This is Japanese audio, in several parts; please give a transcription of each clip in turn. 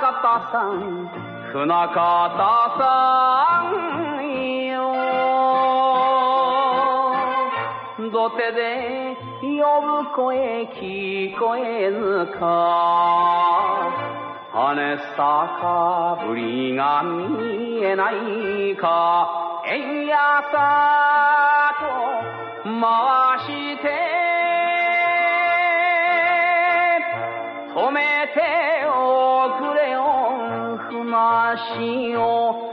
方さん船方さんよ土手で呼ぶ声聞こえぬか羽坂ぶりが見えないか円やさと回して止めてましを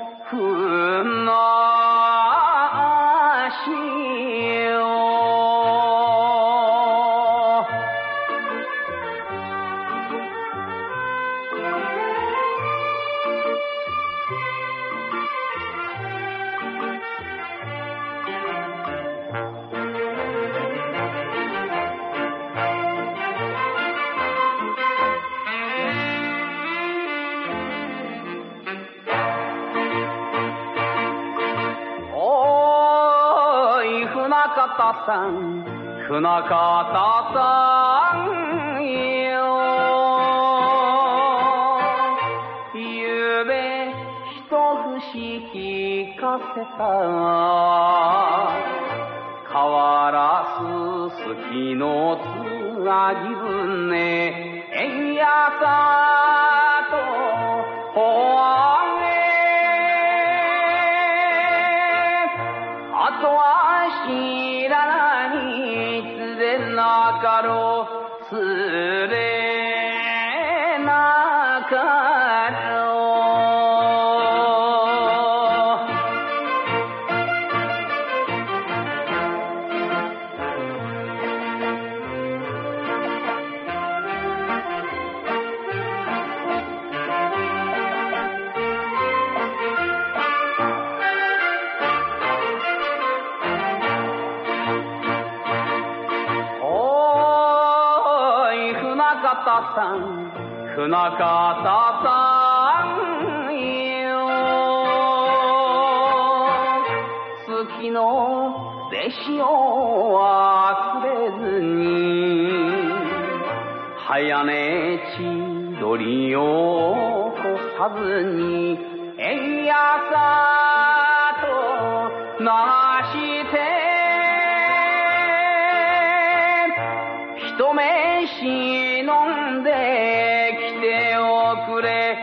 方さん。船方さん。よゆべ一節聞かせた。変わらす好きのつなぎ船円やさかろう。すれなかろう。方さん船方さんよ月の弟子を忘れずに早寝千鳥を越さずに円やさと流飲んできておくれ。